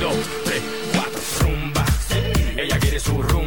dos, tres, cuatro. Rumba, ella quiere su rumba.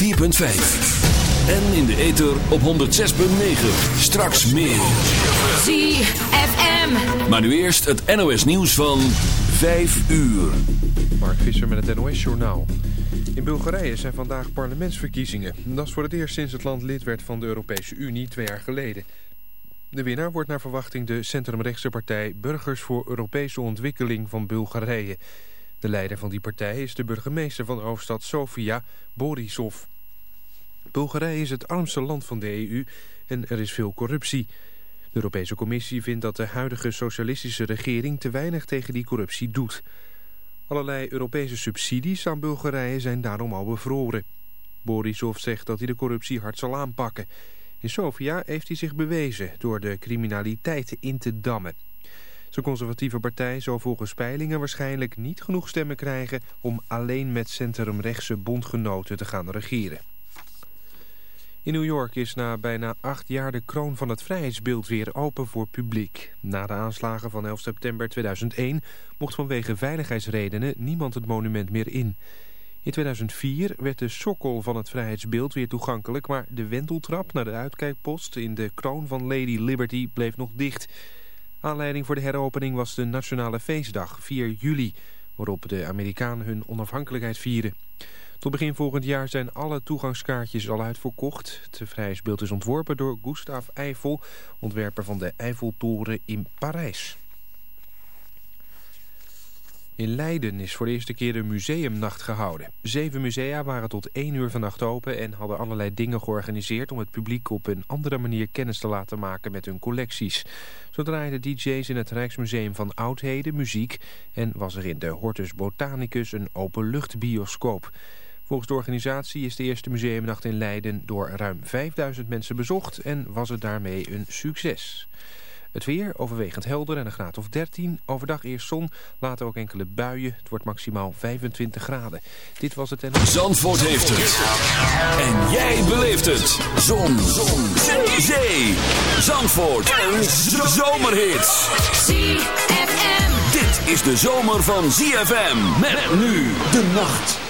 104.5. En in de ether op 106.9. Straks meer. ZFM. Maar nu eerst het NOS nieuws van 5 uur. Mark Visser met het NOS Journaal. In Bulgarije zijn vandaag parlementsverkiezingen. Dat is voor het eerst sinds het land lid werd van de Europese Unie twee jaar geleden. De winnaar wordt naar verwachting de centrumrechtse partij Burgers voor Europese Ontwikkeling van Bulgarije. De leider van die partij is de burgemeester van hoofdstad Sofia, Borisov. Bulgarije is het armste land van de EU en er is veel corruptie. De Europese Commissie vindt dat de huidige socialistische regering te weinig tegen die corruptie doet. Allerlei Europese subsidies aan Bulgarije zijn daarom al bevroren. Borisov zegt dat hij de corruptie hard zal aanpakken. In Sofia heeft hij zich bewezen door de criminaliteit in te dammen. Zijn conservatieve partij zal volgens peilingen waarschijnlijk niet genoeg stemmen krijgen... om alleen met centrumrechtse bondgenoten te gaan regeren. In New York is na bijna acht jaar de kroon van het vrijheidsbeeld weer open voor publiek. Na de aanslagen van 11 september 2001 mocht vanwege veiligheidsredenen niemand het monument meer in. In 2004 werd de sokkel van het vrijheidsbeeld weer toegankelijk... maar de wenteltrap naar de uitkijkpost in de kroon van Lady Liberty bleef nog dicht. Aanleiding voor de heropening was de nationale feestdag, 4 juli... waarop de Amerikanen hun onafhankelijkheid vieren. Tot begin volgend jaar zijn alle toegangskaartjes al uitverkocht. Het vrijheidsbeeld is ontworpen door Gustave Eiffel, ontwerper van de Eiffeltoren in Parijs. In Leiden is voor de eerste keer een museumnacht gehouden. Zeven musea waren tot één uur vannacht open en hadden allerlei dingen georganiseerd... om het publiek op een andere manier kennis te laten maken met hun collecties. Zo draaiden DJ's in het Rijksmuseum van Oudheden muziek... en was er in de Hortus Botanicus een openluchtbioscoop. Volgens de organisatie is de eerste museumnacht in Leiden door ruim 5000 mensen bezocht... en was het daarmee een succes. Het weer overwegend helder en een graad of 13. Overdag eerst zon, later ook enkele buien. Het wordt maximaal 25 graden. Dit was het en... Zandvoort heeft het. En jij beleeft het. Zon. zon. Zee. Zee. Zandvoort. Een zomerhit. ZFM. Dit is de zomer van ZFM. Met nu de nacht.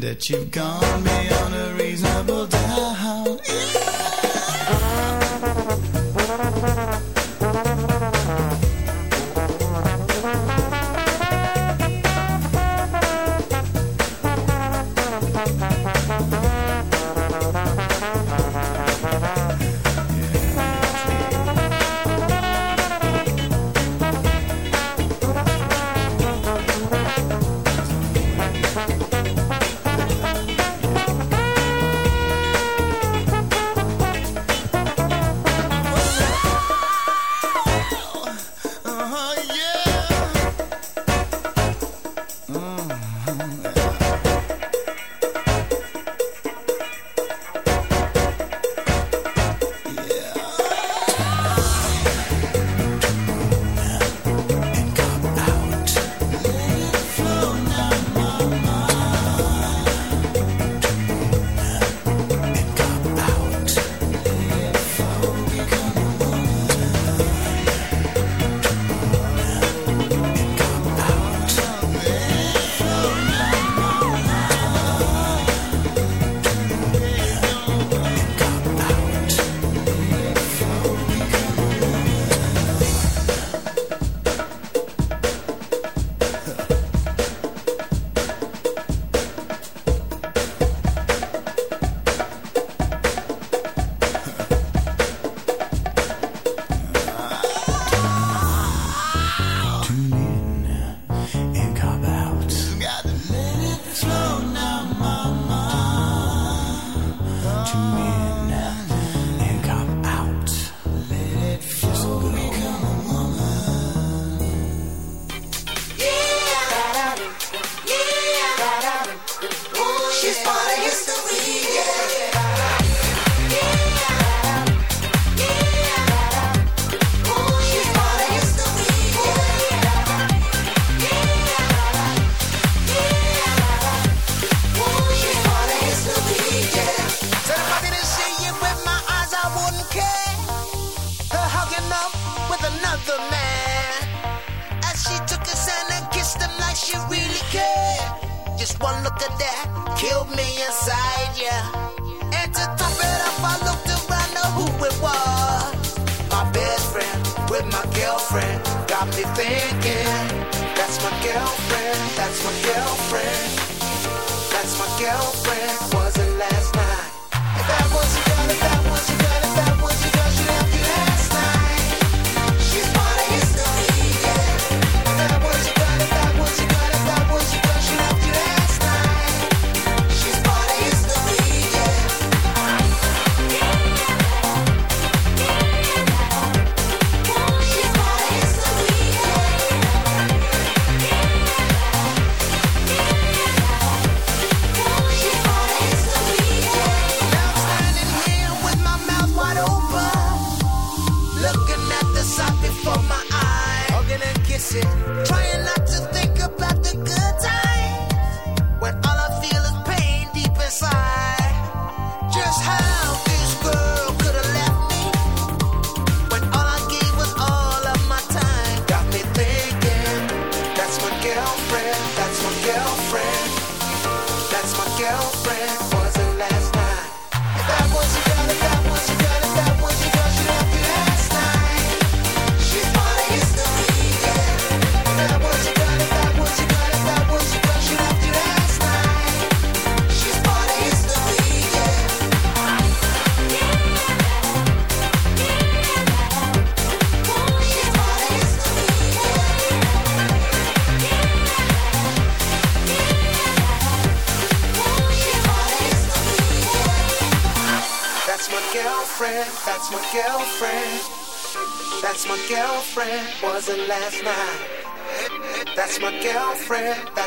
that you've gone beyond.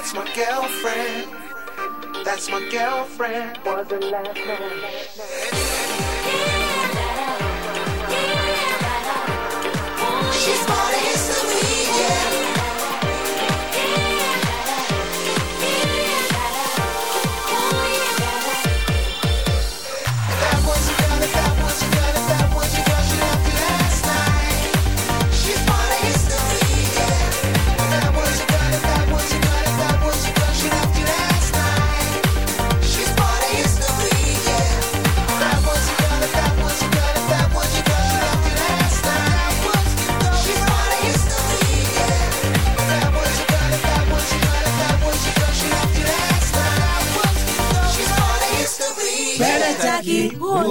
That's my girlfriend. That's my girlfriend. Wasn't last night.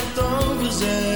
Strijkt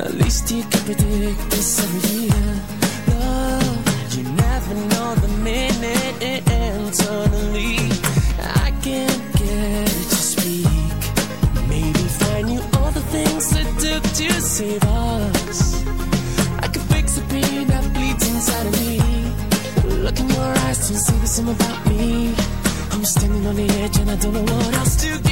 At least you can predict this every year. Love, oh, you never know the minute it ends. Suddenly, I can't get it to speak. Maybe find you all the things that took to save us. I can fix the pain that bleeds inside of me. Look in your eyes to see the same about me. I'm standing on the edge and I don't know what else to do.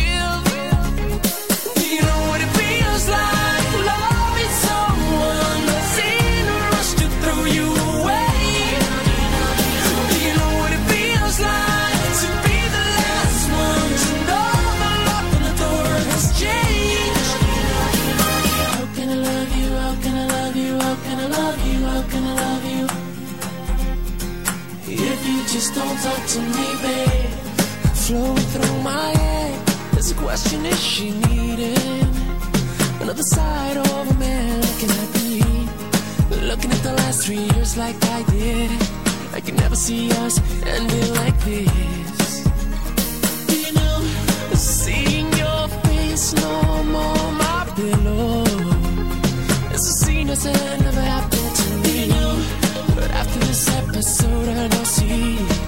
flowing through my head. There's a question: Is she needing another side of a man looking at me, looking at the last three years like I did? I could never see us ending like this. You know, seeing your face no more my pillow. It's a scene that's never happened to me. You know, but after this episode, I don't see.